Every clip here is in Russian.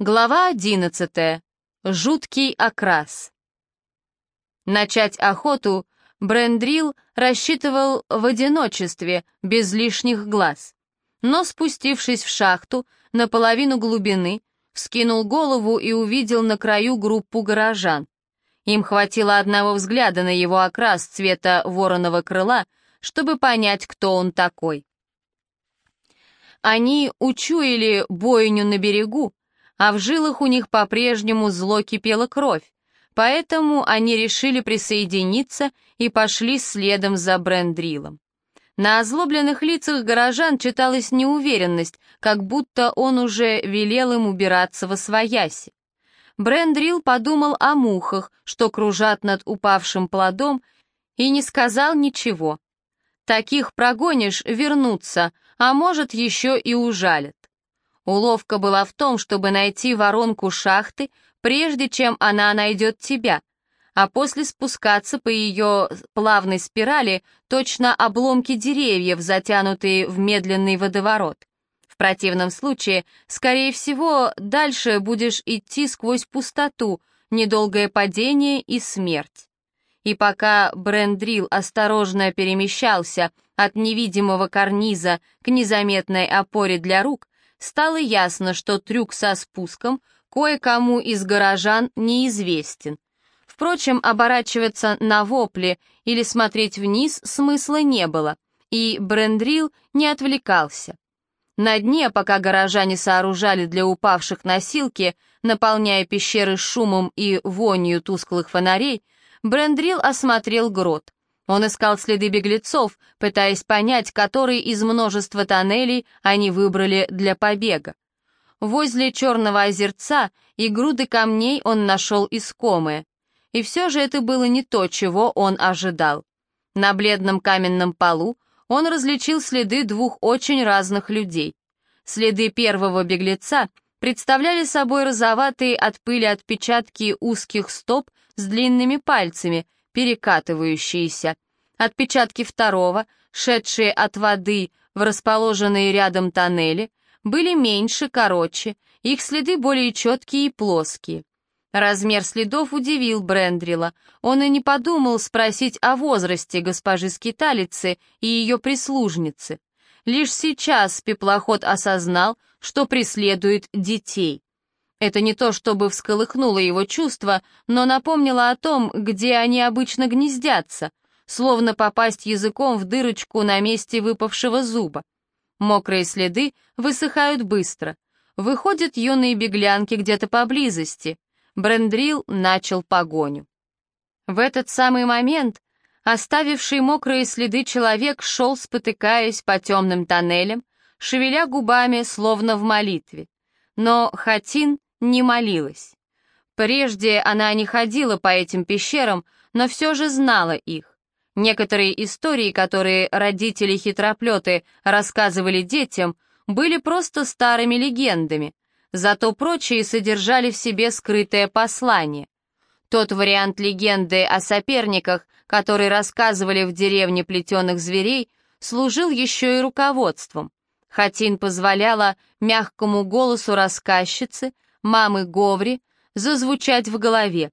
Глава одиннадцатая. Жуткий окрас. Начать охоту Брендрил рассчитывал в одиночестве, без лишних глаз. Но спустившись в шахту, наполовину глубины, вскинул голову и увидел на краю группу горожан. Им хватило одного взгляда на его окрас цвета вороного крыла, чтобы понять, кто он такой. Они учуяли бойню на берегу, а в жилах у них по-прежнему зло кипела кровь, поэтому они решили присоединиться и пошли следом за Брендрилом. На озлобленных лицах горожан читалась неуверенность, как будто он уже велел им убираться во свояси. Брендрил подумал о мухах, что кружат над упавшим плодом, и не сказал ничего. Таких прогонишь, вернутся, а может, еще и ужалят. Уловка была в том, чтобы найти воронку шахты, прежде чем она найдет тебя, а после спускаться по ее плавной спирали точно обломки деревьев, затянутые в медленный водоворот. В противном случае, скорее всего, дальше будешь идти сквозь пустоту, недолгое падение и смерть. И пока Брендрил осторожно перемещался от невидимого карниза к незаметной опоре для рук, стало ясно, что трюк со спуском кое-кому из горожан неизвестен. Впрочем, оборачиваться на вопли или смотреть вниз смысла не было, и Брендрил не отвлекался. На дне, пока горожане сооружали для упавших носилки, наполняя пещеры шумом и вонью тусклых фонарей, Брендрил осмотрел грот. Он искал следы беглецов, пытаясь понять, который из множества тоннелей они выбрали для побега. Возле черного озерца и груды камней он нашел искомое. И все же это было не то, чего он ожидал. На бледном каменном полу он различил следы двух очень разных людей. Следы первого беглеца представляли собой розоватые от пыли отпечатки узких стоп с длинными пальцами, перекатывающиеся. Отпечатки второго, шедшие от воды в расположенные рядом тоннели, были меньше, короче, их следы более четкие и плоские. Размер следов удивил Брендрила. Он и не подумал спросить о возрасте госпожи Скиталицы и ее прислужницы. Лишь сейчас пеплоход осознал, что преследует детей. Это не то, чтобы всколыхнуло его чувства, но напомнило о том, где они обычно гнездятся, словно попасть языком в дырочку на месте выпавшего зуба. Мокрые следы высыхают быстро. Выходят юные беглянки где-то поблизости. Брендрил начал погоню. В этот самый момент оставивший мокрые следы человек шел, спотыкаясь по темным тоннелям, шевеля губами, словно в молитве. Но Хатин не молилась. Прежде она не ходила по этим пещерам, но все же знала их. Некоторые истории, которые родители-хитроплеты рассказывали детям, были просто старыми легендами, зато прочие содержали в себе скрытое послание. Тот вариант легенды о соперниках, который рассказывали в деревне плетеных зверей, служил еще и руководством. Хатин позволяла мягкому голосу рассказчицы мамы Говри зазвучать в голове.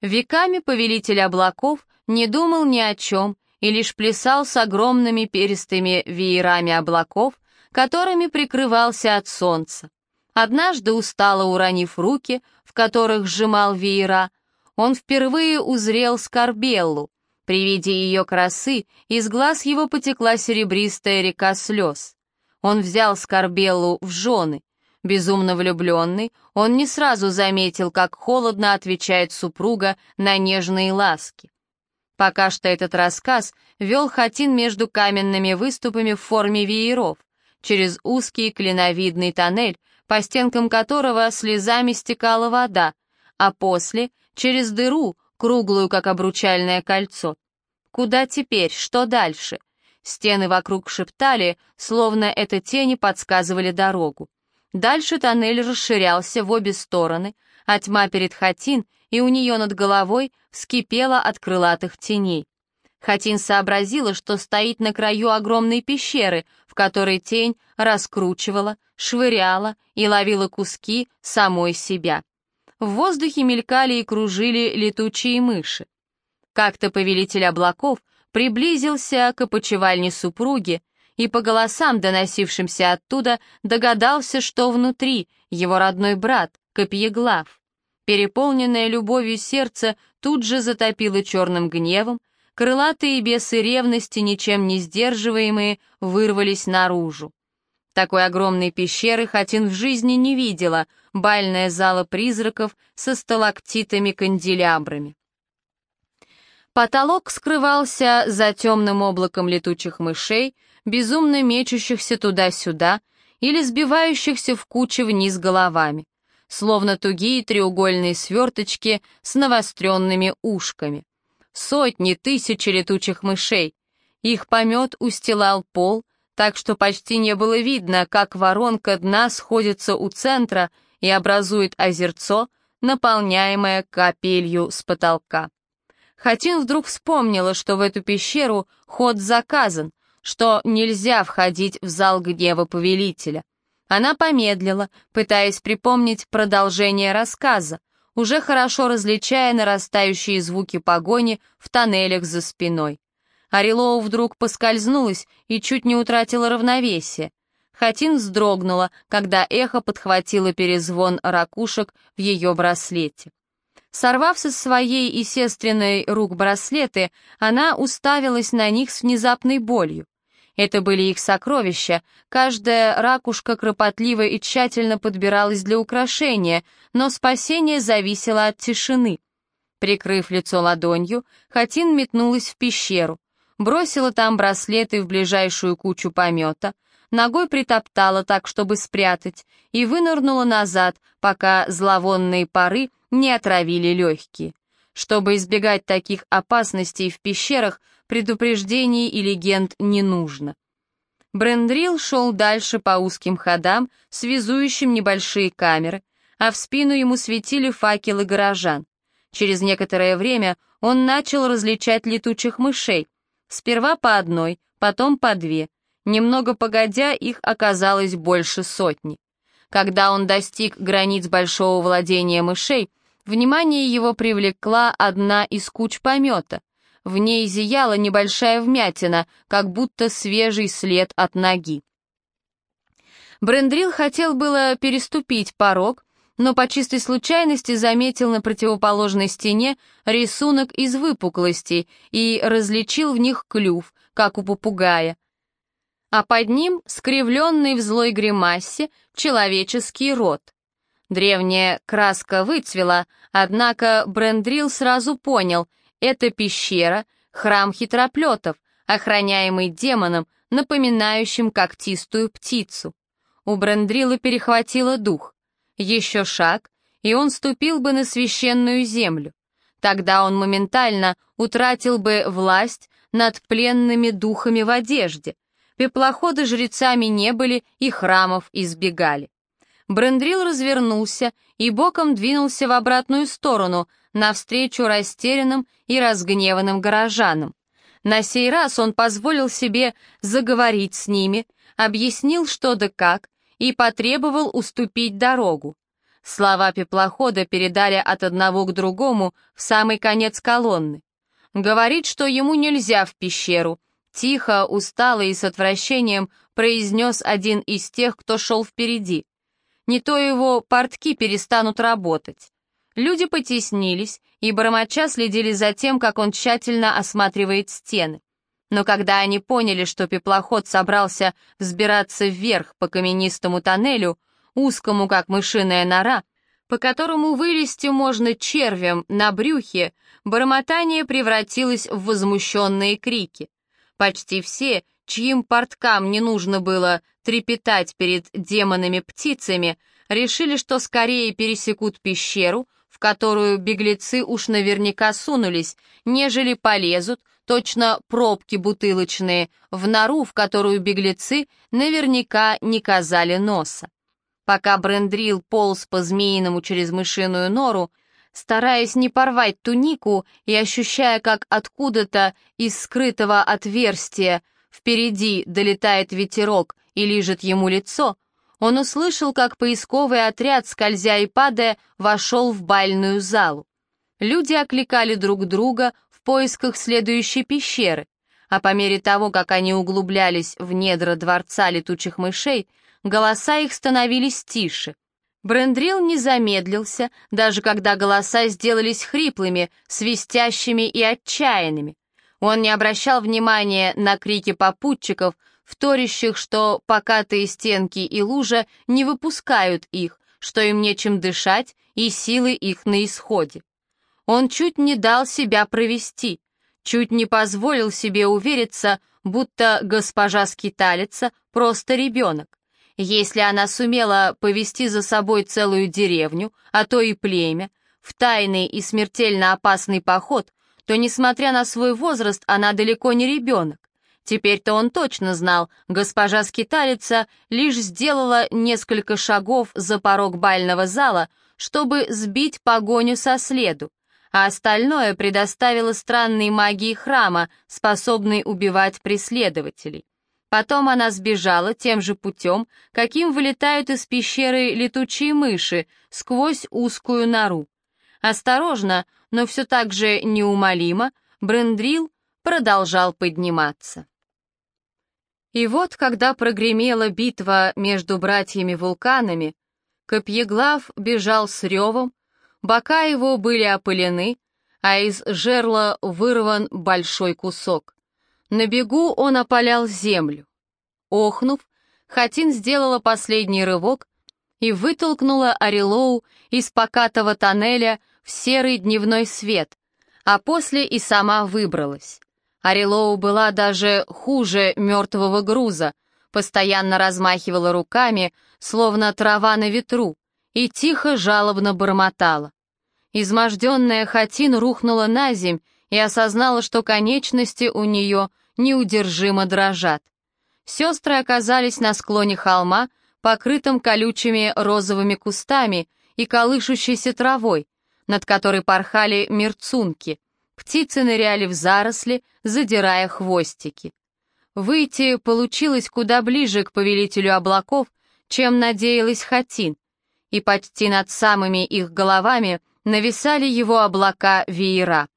Веками повелитель облаков не думал ни о чем и лишь плясал с огромными перистыми веерами облаков, которыми прикрывался от солнца. Однажды, устало уронив руки, в которых сжимал веера, он впервые узрел Скорбеллу. При виде ее красы из глаз его потекла серебристая река слез. Он взял Скорбеллу в жены. Безумно влюбленный, он не сразу заметил, как холодно отвечает супруга на нежные ласки. Пока что этот рассказ вел Хатин между каменными выступами в форме вееров, через узкий клиновидный тоннель, по стенкам которого слезами стекала вода, а после — через дыру, круглую, как обручальное кольцо. Куда теперь, что дальше? Стены вокруг шептали, словно это тени подсказывали дорогу. Дальше тоннель расширялся в обе стороны, а тьма перед Хатин и у нее над головой вскипела от крылатых теней. Хатин сообразила, что стоит на краю огромной пещеры, в которой тень раскручивала, швыряла и ловила куски самой себя. В воздухе мелькали и кружили летучие мыши. Как-то повелитель облаков приблизился к опочивальне супруги и по голосам, доносившимся оттуда, догадался, что внутри его родной брат, Копьеглав. Переполненное любовью сердце тут же затопило черным гневом, крылатые бесы ревности, ничем не сдерживаемые, вырвались наружу. Такой огромной пещеры Хатин в жизни не видела, бальная зала призраков со сталактитами-канделябрами. Потолок скрывался за темным облаком летучих мышей, безумно мечущихся туда-сюда или сбивающихся в кучи вниз головами, словно тугие треугольные сверточки с навостренными ушками. Сотни, тысячи летучих мышей. Их помет устилал пол, так что почти не было видно, как воронка дна сходится у центра и образует озерцо, наполняемое капелью с потолка. Хатин вдруг вспомнила, что в эту пещеру ход заказан, что нельзя входить в зал гнева повелителя. Она помедлила, пытаясь припомнить продолжение рассказа, уже хорошо различая нарастающие звуки погони в тоннелях за спиной. Орелоу вдруг поскользнулась и чуть не утратила равновесие. Хатин вздрогнула, когда эхо подхватило перезвон ракушек в ее браслете. Сорвав со своей и сестренной рук браслеты, она уставилась на них с внезапной болью. Это были их сокровища, каждая ракушка кропотливо и тщательно подбиралась для украшения, но спасение зависело от тишины. Прикрыв лицо ладонью, Хатин метнулась в пещеру бросила там браслеты в ближайшую кучу помета, ногой притоптала так, чтобы спрятать, и вынырнула назад, пока зловонные пары не отравили легкие. Чтобы избегать таких опасностей в пещерах, предупреждений и легенд не нужно. Брендрил шел дальше по узким ходам, связующим небольшие камеры, а в спину ему светили факелы горожан. Через некоторое время он начал различать летучих мышей, Сперва по одной, потом по две. Немного погодя, их оказалось больше сотни. Когда он достиг границ большого владения мышей, внимание его привлекла одна из куч помета. В ней зияла небольшая вмятина, как будто свежий след от ноги. Брендрил хотел было переступить порог, но по чистой случайности заметил на противоположной стене рисунок из выпуклостей и различил в них клюв, как у попугая. А под ним, скривленный в злой гримасе, человеческий рот. Древняя краска выцвела, однако Брендрил сразу понял, это пещера, храм хитроплетов, охраняемый демоном, напоминающим когтистую птицу. У Брендрила перехватило дух. Еще шаг, и он ступил бы на священную землю. Тогда он моментально утратил бы власть над пленными духами в одежде. Пеплоходы жрецами не были и храмов избегали. Брендрил развернулся и боком двинулся в обратную сторону, навстречу растерянным и разгневанным горожанам. На сей раз он позволил себе заговорить с ними, объяснил что да как, и потребовал уступить дорогу. Слова пеплохода передали от одного к другому в самый конец колонны. Говорит, что ему нельзя в пещеру. Тихо, устало и с отвращением произнес один из тех, кто шел впереди. Не то его портки перестанут работать. Люди потеснились и бормоча следили за тем, как он тщательно осматривает стены. Но когда они поняли, что пеплоход собрался взбираться вверх по каменистому тоннелю, узкому, как мышиная нора, по которому вылезти можно червем на брюхе, бормотание превратилось в возмущенные крики. Почти все, чьим порткам не нужно было трепетать перед демонами-птицами, решили, что скорее пересекут пещеру, в которую беглецы уж наверняка сунулись, нежели полезут, точно пробки бутылочные, в нору, в которую беглецы наверняка не казали носа. Пока Брендрил полз по-змеиному через мышиную нору, стараясь не порвать тунику и ощущая, как откуда-то из скрытого отверстия впереди долетает ветерок и лижет ему лицо, он услышал, как поисковый отряд, скользя и падая, вошел в бальную залу. Люди окликали друг друга в поисках следующей пещеры, а по мере того, как они углублялись в недра дворца летучих мышей, голоса их становились тише. Брендрил не замедлился, даже когда голоса сделались хриплыми, свистящими и отчаянными. Он не обращал внимания на крики попутчиков, вторящих, что покатые стенки и лужа не выпускают их, что им нечем дышать и силы их на исходе. Он чуть не дал себя провести, чуть не позволил себе увериться, будто госпожа скиталица просто ребенок. Если она сумела повести за собой целую деревню, а то и племя, в тайный и смертельно опасный поход, то, несмотря на свой возраст, она далеко не ребенок. Теперь-то он точно знал, госпожа скиталица лишь сделала несколько шагов за порог бального зала, чтобы сбить погоню со следу, а остальное предоставила странной магии храма, способной убивать преследователей. Потом она сбежала тем же путем, каким вылетают из пещеры летучие мыши, сквозь узкую нору. Осторожно, но все так же неумолимо, Брендрил продолжал подниматься. И вот, когда прогремела битва между братьями-вулканами, Копьеглав бежал с ревом, бока его были опылены, а из жерла вырван большой кусок. На бегу он опалял землю. Охнув, Хатин сделала последний рывок и вытолкнула Орелоу из покатого тоннеля в серый дневной свет, а после и сама выбралась. Орелоу была даже хуже мертвого груза, постоянно размахивала руками, словно трава на ветру, и тихо жалобно бормотала. Изможденная Хатин рухнула на земь и осознала, что конечности у нее неудержимо дрожат. Сестры оказались на склоне холма, покрытым колючими розовыми кустами и колышущейся травой, над которой порхали мерцунки. Птицы ныряли в заросли, задирая хвостики. Выйти получилось куда ближе к повелителю облаков, чем надеялась Хатин, и почти над самыми их головами нависали его облака веера.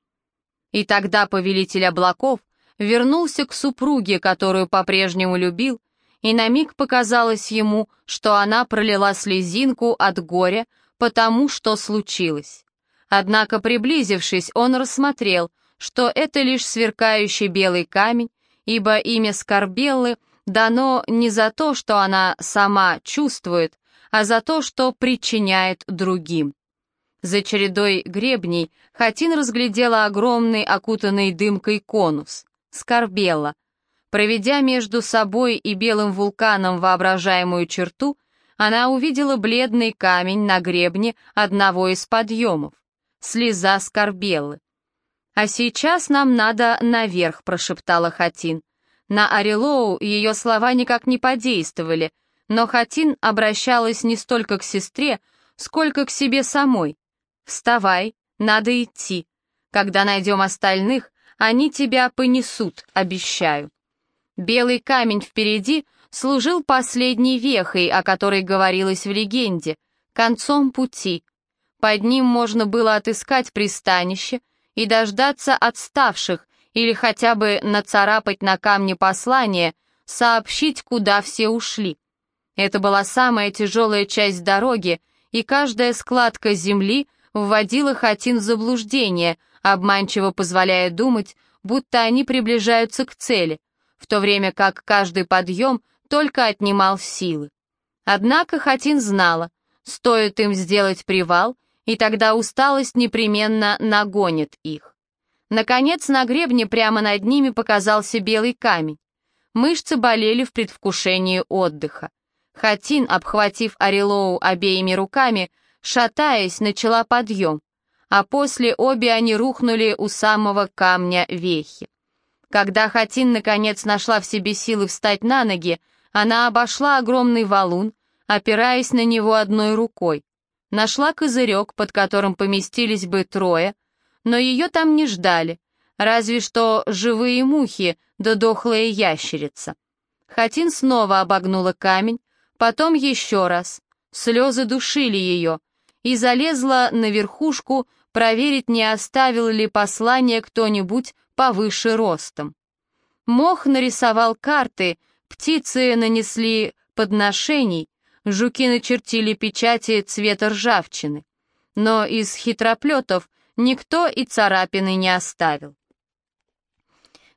И тогда повелитель облаков вернулся к супруге, которую по-прежнему любил, и на миг показалось ему, что она пролила слезинку от горя потому, что случилось. Однако, приблизившись, он рассмотрел, что это лишь сверкающий белый камень, ибо имя Скорбеллы дано не за то, что она сама чувствует, а за то, что причиняет другим. За чередой гребней Хатин разглядела огромный окутанный дымкой конус. Скорбела. Проведя между собой и белым вулканом воображаемую черту, она увидела бледный камень на гребне одного из подъемов. Слеза Скорбелы. «А сейчас нам надо наверх», — прошептала Хатин. На Орелоу ее слова никак не подействовали, но Хатин обращалась не столько к сестре, сколько к себе самой. «Вставай, надо идти. Когда найдем остальных, они тебя понесут, обещаю. Белый камень впереди служил последней вехой, о которой говорилось в легенде, концом пути. Под ним можно было отыскать пристанище и дождаться отставших или хотя бы нацарапать на камне послание, сообщить, куда все ушли. Это была самая тяжелая часть дороги, и каждая складка земли вводила Хатин в заблуждение — обманчиво позволяя думать, будто они приближаются к цели, в то время как каждый подъем только отнимал силы. Однако Хатин знала, стоит им сделать привал, и тогда усталость непременно нагонит их. Наконец на гребне прямо над ними показался белый камень. Мышцы болели в предвкушении отдыха. Хатин, обхватив Орелоу обеими руками, шатаясь, начала подъем а после обе они рухнули у самого камня вехи. Когда Хатин наконец нашла в себе силы встать на ноги, она обошла огромный валун, опираясь на него одной рукой. Нашла козырек, под которым поместились бы трое, но ее там не ждали, разве что живые мухи да дохлая ящерица. Хатин снова обогнула камень, потом еще раз. Слезы душили ее, и залезла на верхушку проверить, не оставил ли послание кто-нибудь повыше ростом. Мох нарисовал карты, птицы нанесли подношений, жуки начертили печати цвета ржавчины. Но из хитроплетов никто и царапины не оставил.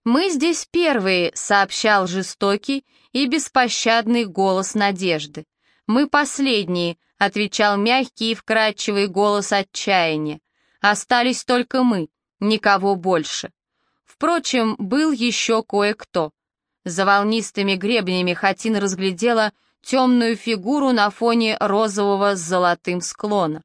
«Мы здесь первые», — сообщал жестокий и беспощадный голос надежды. «Мы последние», — отвечал мягкий и вкрадчивый голос отчаяния. «Остались только мы, никого больше». Впрочем, был еще кое-кто. За волнистыми гребнями Хатин разглядела темную фигуру на фоне розового с золотым склона.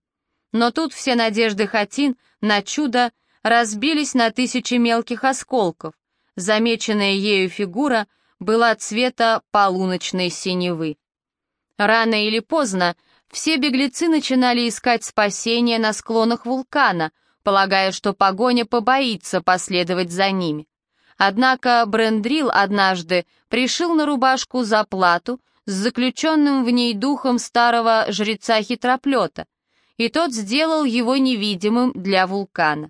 Но тут все надежды Хатин на чудо разбились на тысячи мелких осколков. Замеченная ею фигура была цвета полуночной синевы. Рано или поздно все беглецы начинали искать спасения на склонах вулкана, полагая, что погоня побоится последовать за ними. Однако Брендрил однажды пришил на рубашку заплату с заключенным в ней духом старого жреца-хитроплета, и тот сделал его невидимым для вулкана.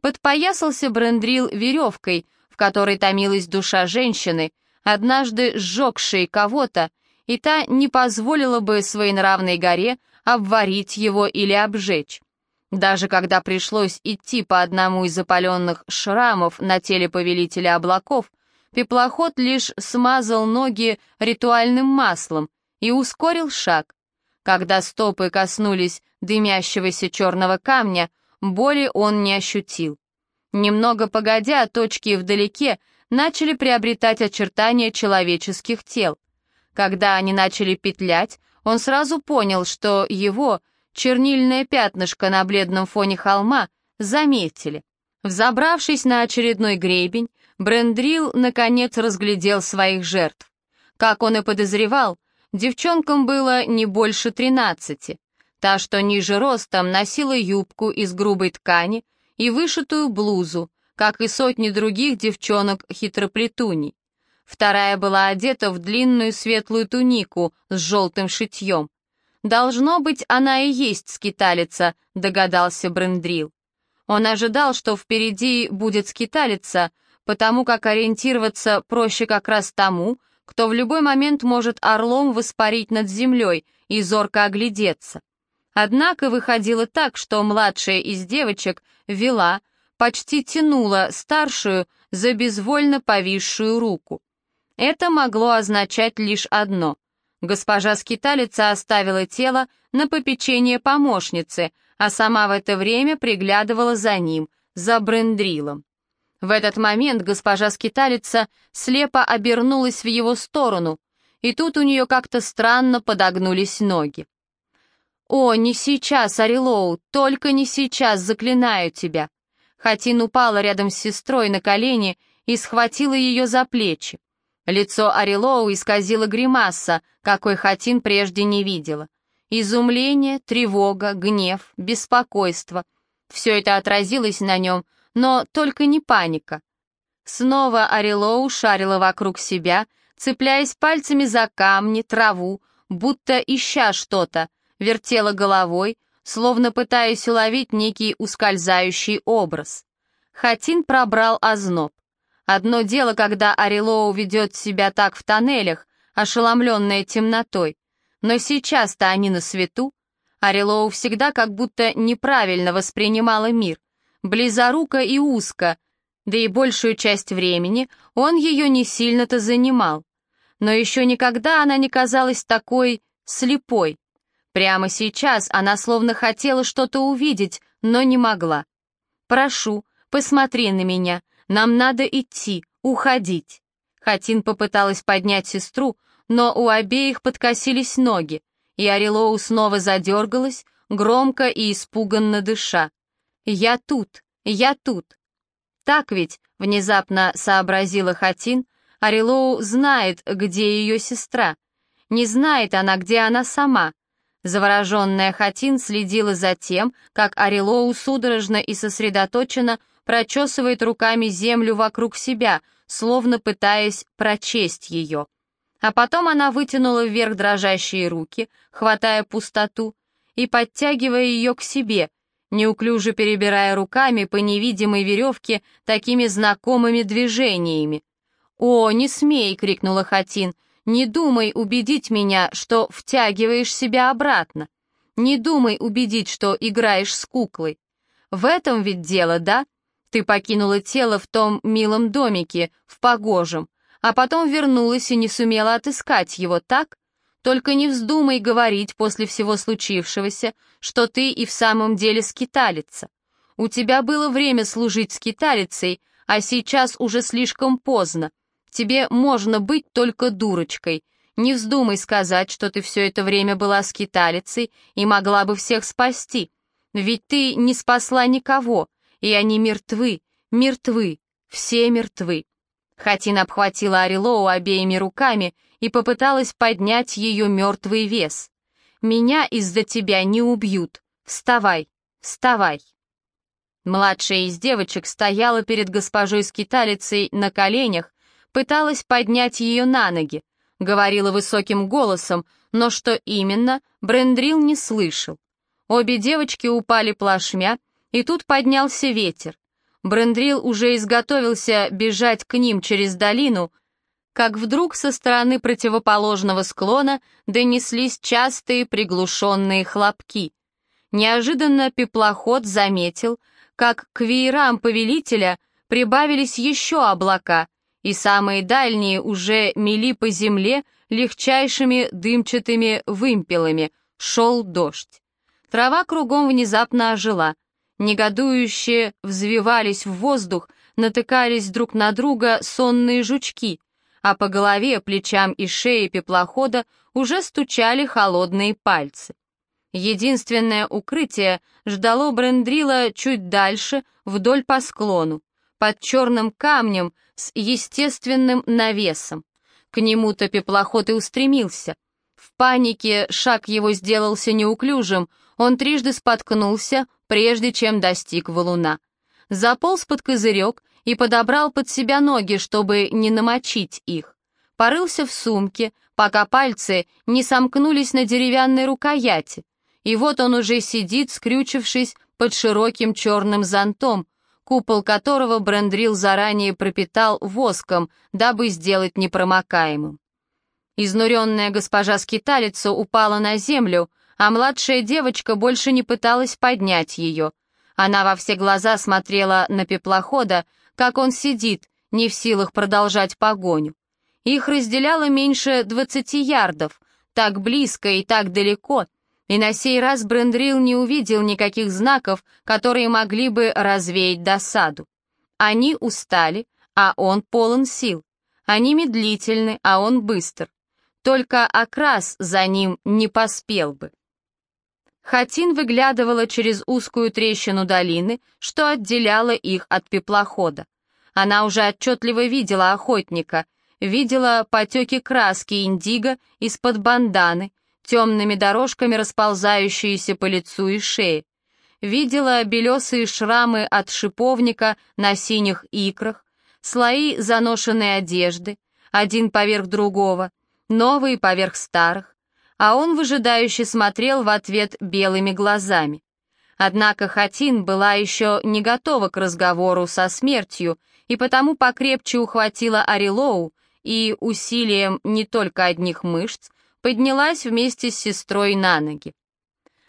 Подпоясался Брендрил веревкой, в которой томилась душа женщины, однажды сжегшей кого-то, и та не позволила бы своей нравной горе обварить его или обжечь. Даже когда пришлось идти по одному из запаленных шрамов на теле повелителя облаков, пеплоход лишь смазал ноги ритуальным маслом и ускорил шаг. Когда стопы коснулись дымящегося черного камня, боли он не ощутил. Немного погодя, точки вдалеке начали приобретать очертания человеческих тел. Когда они начали петлять, он сразу понял, что его — чернильное пятнышко на бледном фоне холма заметили. Взобравшись на очередной гребень, Брендрил наконец разглядел своих жертв. Как он и подозревал, девчонкам было не больше тринадцати. Та, что ниже ростом, носила юбку из грубой ткани и вышитую блузу, как и сотни других девчонок-хитроплетуней. Вторая была одета в длинную светлую тунику с желтым шитьем. «Должно быть, она и есть скиталица», — догадался Брендрил. Он ожидал, что впереди будет скиталица, потому как ориентироваться проще как раз тому, кто в любой момент может орлом воспарить над землей и зорко оглядеться. Однако выходило так, что младшая из девочек вела, почти тянула старшую за безвольно повисшую руку. Это могло означать лишь одно. Госпожа скиталица оставила тело на попечение помощницы, а сама в это время приглядывала за ним, за брендрилом. В этот момент госпожа скиталица слепо обернулась в его сторону, и тут у нее как-то странно подогнулись ноги. «О, не сейчас, Арилоу, только не сейчас, заклинаю тебя!» Хатин упала рядом с сестрой на колени и схватила ее за плечи. Лицо Арилоу исказило гримаса, какой Хатин прежде не видела. Изумление, тревога, гнев, беспокойство. Все это отразилось на нем, но только не паника. Снова Арилоу шарила вокруг себя, цепляясь пальцами за камни, траву, будто ища что-то, вертела головой, словно пытаясь уловить некий ускользающий образ. Хатин пробрал озноб. Одно дело, когда Арилоу ведет себя так в тоннелях, ошеломленная темнотой, но сейчас-то они на свету. Арилоу всегда как будто неправильно воспринимала мир, близоруко и узко, да и большую часть времени он ее не сильно-то занимал. Но еще никогда она не казалась такой слепой. Прямо сейчас она словно хотела что-то увидеть, но не могла. «Прошу, посмотри на меня», нам надо идти, уходить». Хатин попыталась поднять сестру, но у обеих подкосились ноги, и Арилоу снова задергалась, громко и испуганно дыша. «Я тут, я тут». «Так ведь», — внезапно сообразила Хатин, Арилоу знает, где ее сестра. Не знает она, где она сама. Завороженная Хатин следила за тем, как Арилоу судорожно и сосредоточенно прочесывает руками землю вокруг себя, словно пытаясь прочесть ее. А потом она вытянула вверх дрожащие руки, хватая пустоту, и подтягивая ее к себе, неуклюже перебирая руками по невидимой веревке такими знакомыми движениями. «О, не смей!» — крикнула Хатин. «Не думай убедить меня, что втягиваешь себя обратно. Не думай убедить, что играешь с куклой. В этом ведь дело, да? Ты покинула тело в том милом домике, в погожем, а потом вернулась и не сумела отыскать его, так? Только не вздумай говорить после всего случившегося, что ты и в самом деле скиталица. У тебя было время служить скиталицей, а сейчас уже слишком поздно. Тебе можно быть только дурочкой. Не вздумай сказать, что ты все это время была скиталицей и могла бы всех спасти. Ведь ты не спасла никого, и они мертвы, мертвы, все мертвы. Хатин обхватила Арилоу обеими руками и попыталась поднять ее мертвый вес. «Меня из-за тебя не убьют. Вставай, вставай!» Младшая из девочек стояла перед госпожой-скиталицей на коленях, пыталась поднять ее на ноги, говорила высоким голосом, но что именно, Брендрил не слышал. Обе девочки упали плашмя, и тут поднялся ветер. Брендрил уже изготовился бежать к ним через долину, как вдруг со стороны противоположного склона донеслись частые приглушенные хлопки. Неожиданно пеплоход заметил, как к веерам повелителя прибавились еще облака, и самые дальние уже мели по земле легчайшими дымчатыми вымпелами, шел дождь. Трава кругом внезапно ожила, негодующие взвивались в воздух, натыкались друг на друга сонные жучки — а по голове, плечам и шее пеплохода уже стучали холодные пальцы. Единственное укрытие ждало Брендрила чуть дальше, вдоль по склону, под черным камнем с естественным навесом. К нему-то пеплоход и устремился. В панике шаг его сделался неуклюжим, он трижды споткнулся, прежде чем достиг валуна. Заполз под козырек и подобрал под себя ноги, чтобы не намочить их. Порылся в сумке, пока пальцы не сомкнулись на деревянной рукояти. И вот он уже сидит, скрючившись под широким черным зонтом, купол которого Брендрил заранее пропитал воском, дабы сделать непромокаемым. Изнуренная госпожа-скиталица упала на землю, а младшая девочка больше не пыталась поднять ее. Она во все глаза смотрела на пеплохода, как он сидит, не в силах продолжать погоню. Их разделяло меньше двадцати ярдов, так близко и так далеко, и на сей раз Брендрил не увидел никаких знаков, которые могли бы развеять досаду. Они устали, а он полон сил. Они медлительны, а он быстр. Только окрас за ним не поспел бы. Хатин выглядывала через узкую трещину долины, что отделяло их от пеплохода. Она уже отчетливо видела охотника, видела потеки краски индиго из-под банданы, темными дорожками расползающиеся по лицу и шее. Видела белесые шрамы от шиповника на синих икрах, слои заношенной одежды, один поверх другого, новые поверх старых а он выжидающе смотрел в ответ белыми глазами. Однако Хатин была еще не готова к разговору со смертью, и потому покрепче ухватила Арилоу и усилием не только одних мышц поднялась вместе с сестрой на ноги.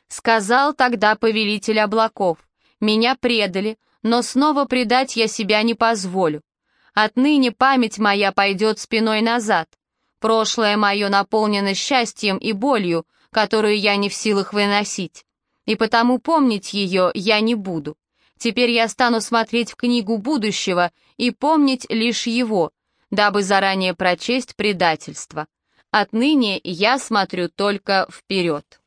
Сказал тогда повелитель облаков, «Меня предали, но снова предать я себя не позволю. Отныне память моя пойдет спиной назад, Прошлое мое наполнено счастьем и болью, которую я не в силах выносить. И потому помнить ее я не буду. Теперь я стану смотреть в книгу будущего и помнить лишь его, дабы заранее прочесть предательство. Отныне я смотрю только вперед.